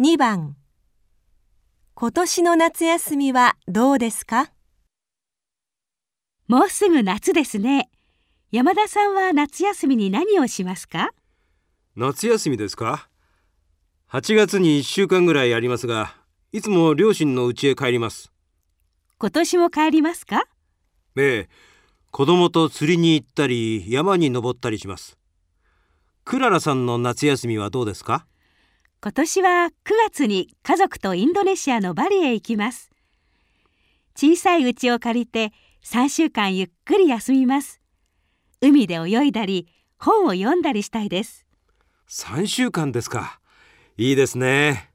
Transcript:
2番。今年の夏休みはどうですか？もうすぐ夏ですね。山田さんは夏休みに何をしますか？夏休みですか？8月に1週間ぐらいありますがいつも両親の家へ帰ります。今年も帰りますか？ええ。子供と釣りに行ったり山に登ったりします。クララさんの夏休みはどうですか？今年は9月に家族とインドネシアのバリへ行きます。小さい家を借りて3週間ゆっくり休みます。海で泳いだり本を読んだりしたいです。3週間ですか。いいですね。